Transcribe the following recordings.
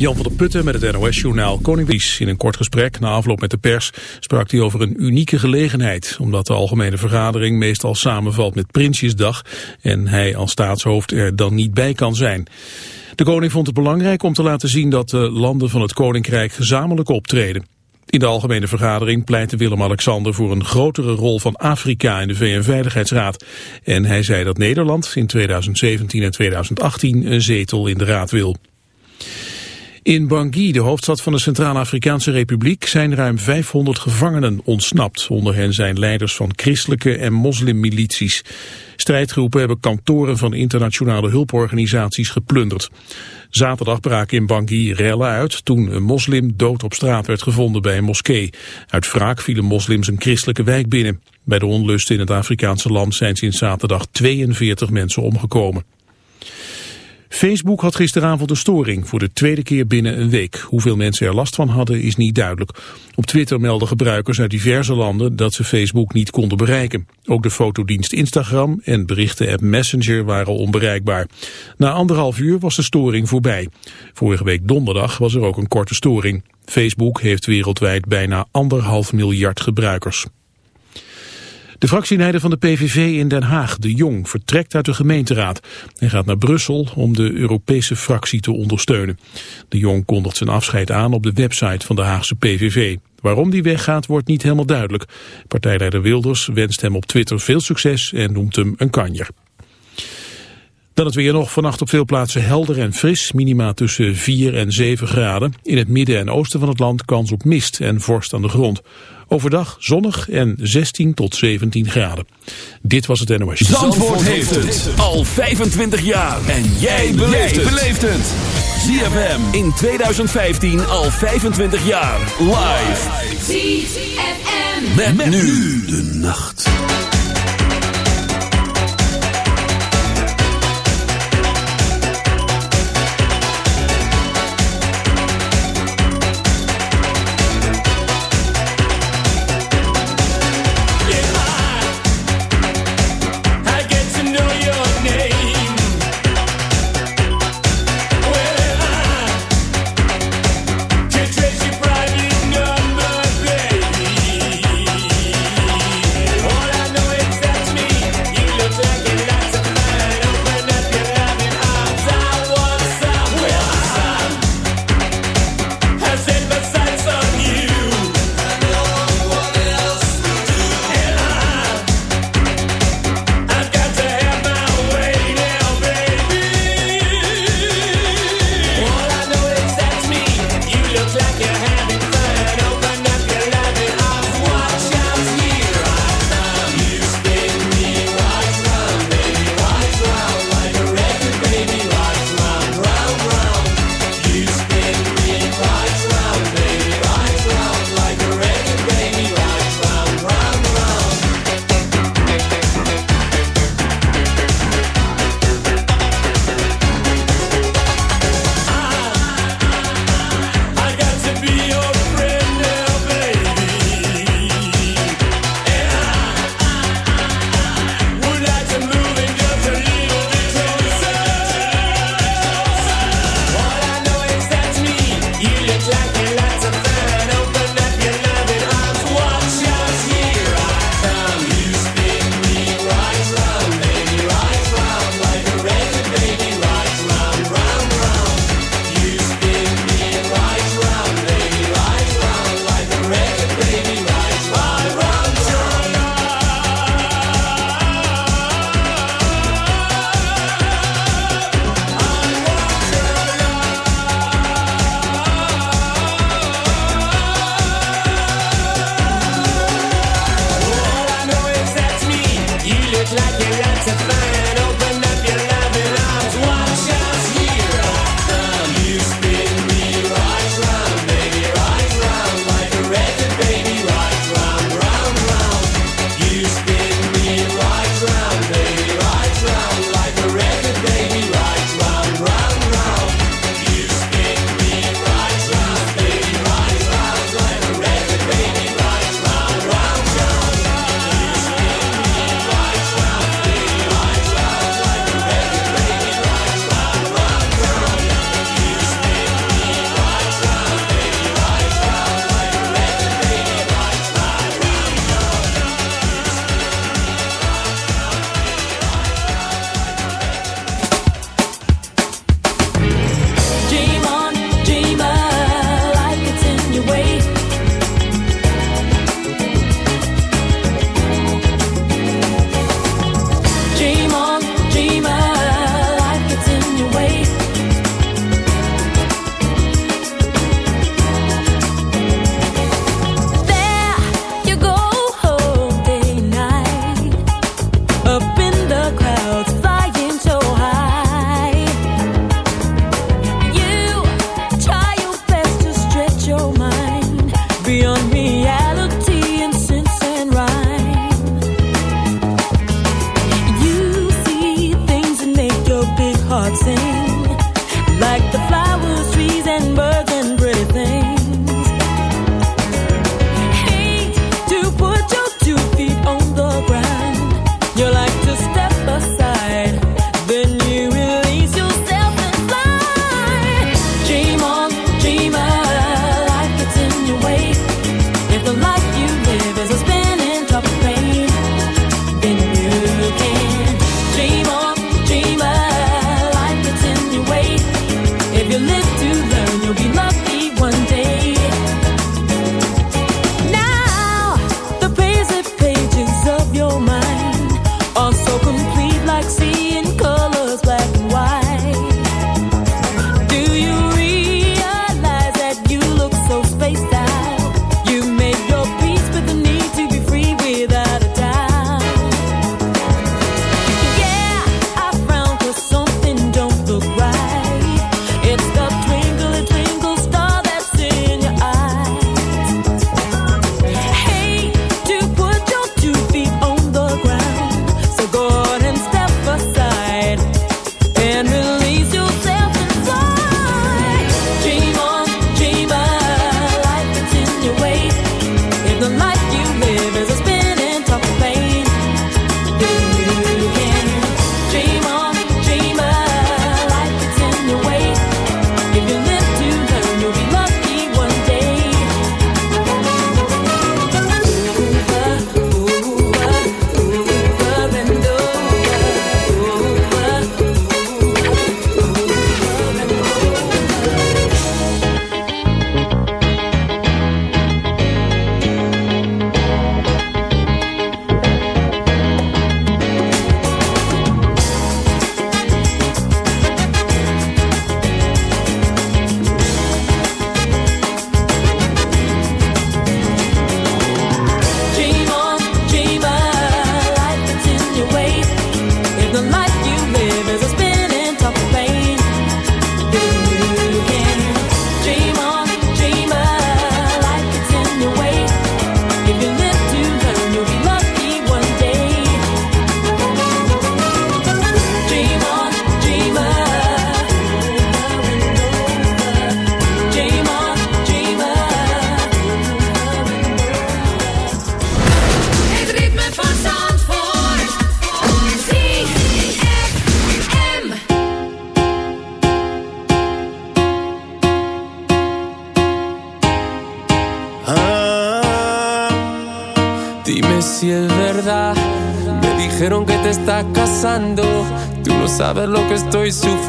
Jan van der Putten met het NOS-journaal Koning Wies. In een kort gesprek na afloop met de pers sprak hij over een unieke gelegenheid. Omdat de algemene vergadering meestal samenvalt met Prinsjesdag... en hij als staatshoofd er dan niet bij kan zijn. De koning vond het belangrijk om te laten zien dat de landen van het koninkrijk gezamenlijk optreden. In de algemene vergadering pleitte Willem-Alexander voor een grotere rol van Afrika in de VN-veiligheidsraad. En hij zei dat Nederland in 2017 en 2018 een zetel in de raad wil. In Bangui, de hoofdstad van de Centraal-Afrikaanse Republiek, zijn ruim 500 gevangenen ontsnapt. Onder hen zijn leiders van christelijke en moslimmilities. Strijdgroepen hebben kantoren van internationale hulporganisaties geplunderd. Zaterdag braken in Bangui rellen uit toen een moslim dood op straat werd gevonden bij een moskee. Uit wraak vielen moslims een christelijke wijk binnen. Bij de onlusten in het Afrikaanse land zijn sinds zaterdag 42 mensen omgekomen. Facebook had gisteravond een storing voor de tweede keer binnen een week. Hoeveel mensen er last van hadden is niet duidelijk. Op Twitter melden gebruikers uit diverse landen dat ze Facebook niet konden bereiken. Ook de fotodienst Instagram en berichten-app Messenger waren onbereikbaar. Na anderhalf uur was de storing voorbij. Vorige week donderdag was er ook een korte storing. Facebook heeft wereldwijd bijna anderhalf miljard gebruikers. De fractieleider van de PVV in Den Haag, De Jong, vertrekt uit de gemeenteraad. Hij gaat naar Brussel om de Europese fractie te ondersteunen. De Jong kondigt zijn afscheid aan op de website van de Haagse PVV. Waarom die weggaat wordt niet helemaal duidelijk. Partijleider Wilders wenst hem op Twitter veel succes en noemt hem een kanjer. Dan het weer nog vannacht op veel plaatsen helder en fris. Minima tussen 4 en 7 graden. In het midden en oosten van het land kans op mist en vorst aan de grond. Overdag zonnig en 16 tot 17 graden. Dit was het NOS. Zandvoort, Zandvoort heeft het al 25 jaar. En jij beleeft het. ZFM in 2015 al 25 jaar. Live. ZFM. Met, met nu de nacht.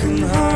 broken hide.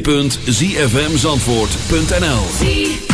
www.zfmzandvoort.nl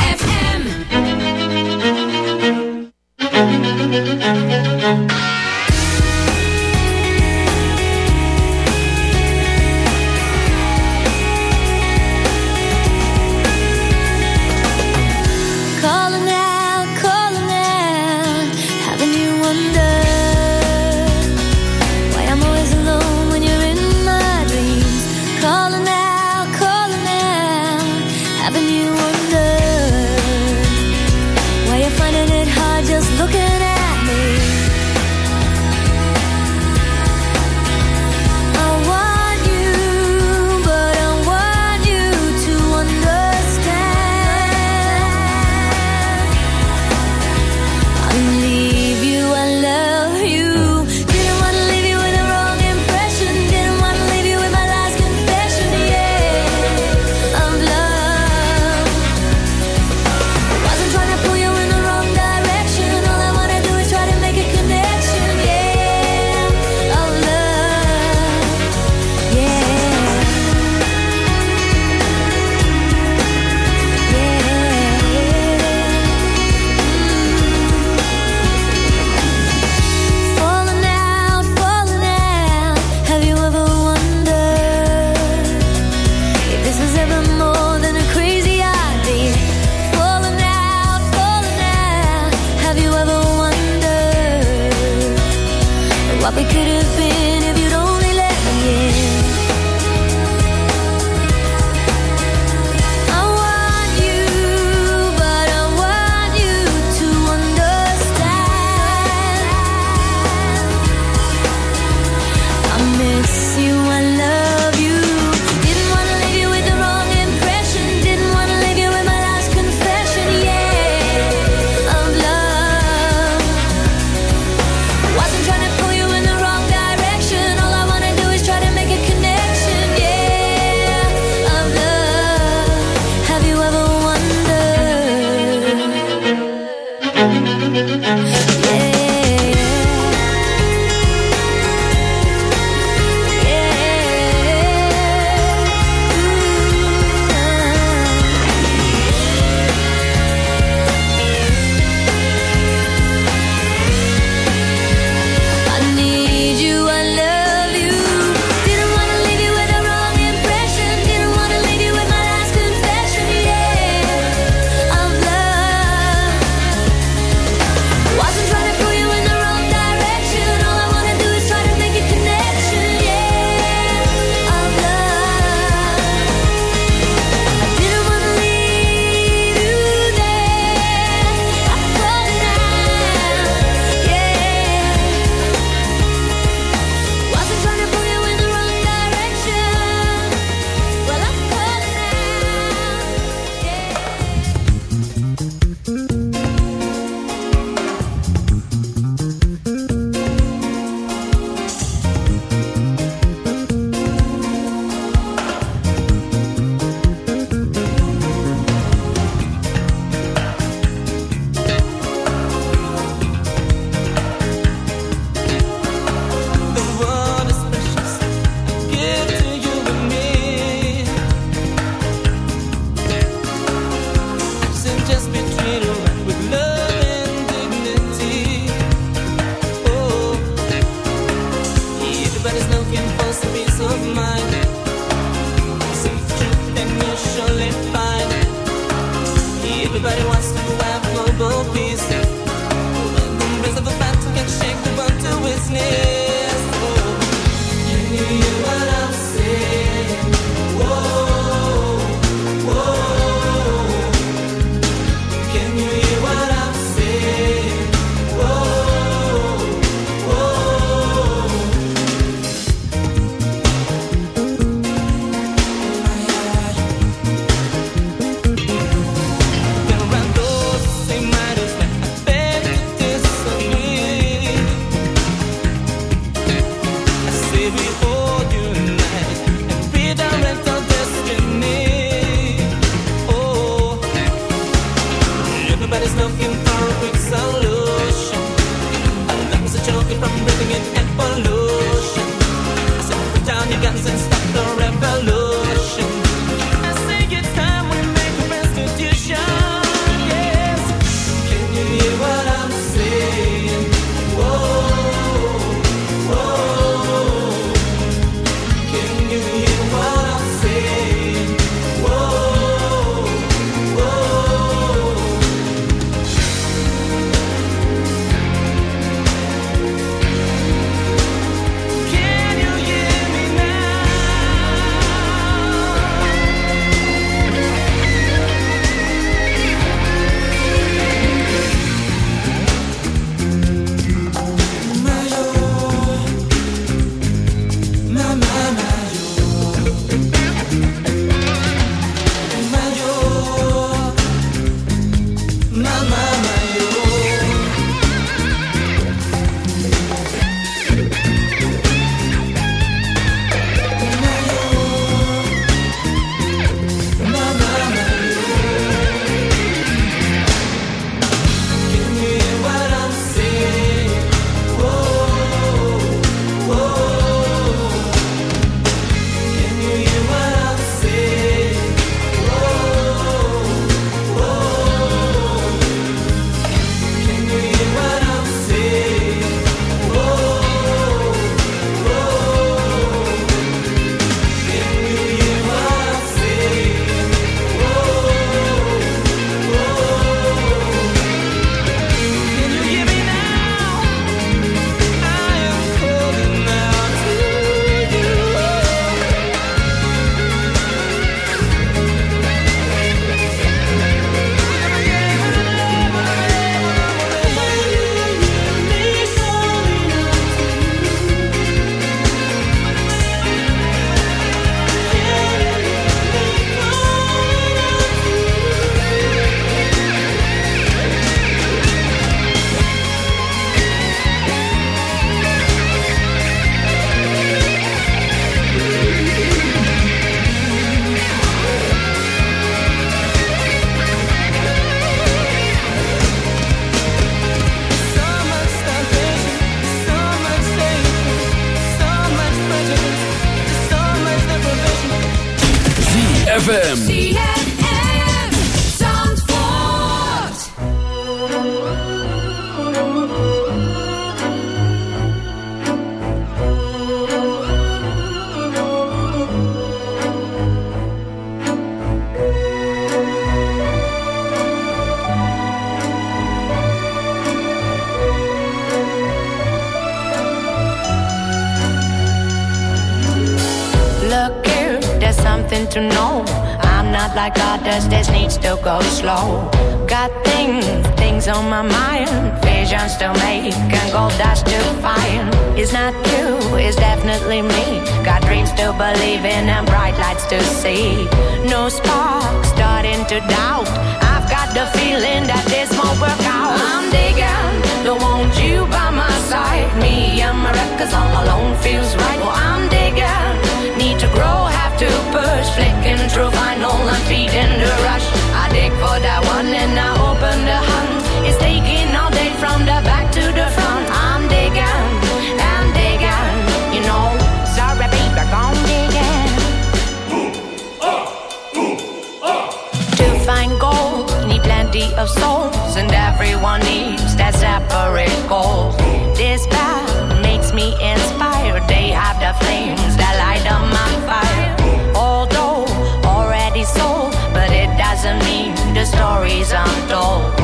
stories untold.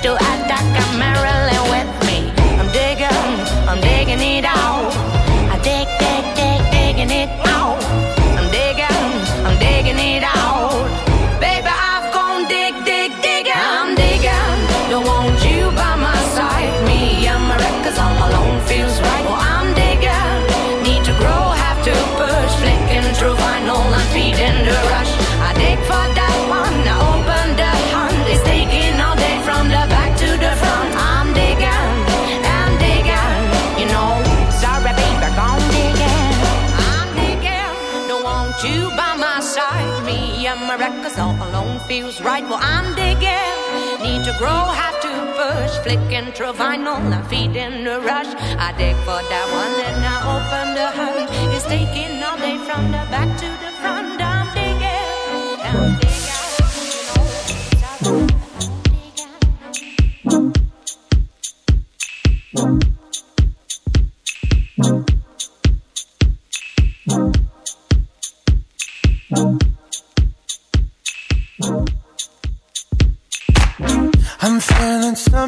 Tito Atacamara. me a miracle, all alone feels right. Well, I'm digging, need to grow, have to push. Flicking through vinyl, I'm feeding the rush. I dig for that one and I open the hood. It's taking all day from the back to the front. I'm digging. I'm digging.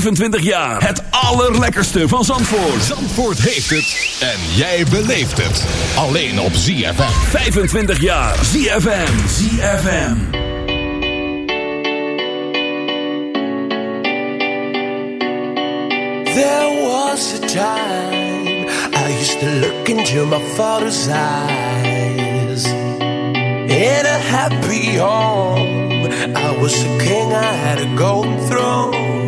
25 jaar. Het allerlekkerste van Zandvoort. Zandvoort heeft het. En jij beleeft het. Alleen op ZFM. 25 jaar. ZFM. ZFM. There was a time I used to look into my father's eyes. In a happy home, I was a king, I had a golden throne.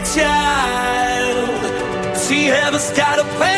child. She ever got a pain.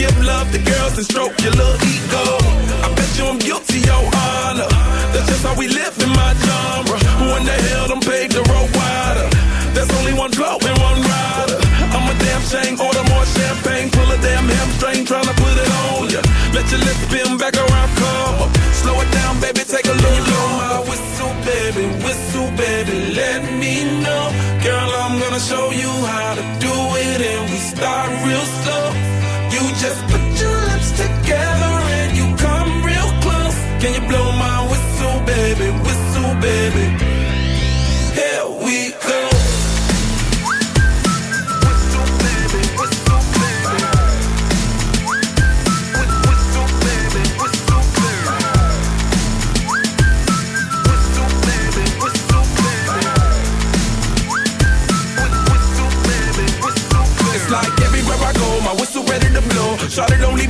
give love to girls and stroke your little ego. I bet you I'm guilty, your honor. That's just how we live in my genre. Who in the hell done paved the road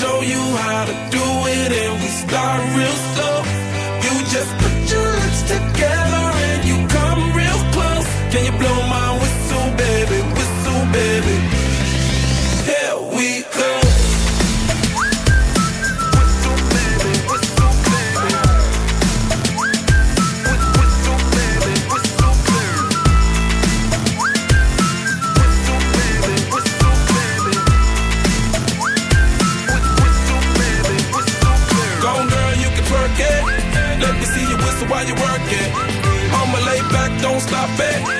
Show you how to do it, and we start real baby.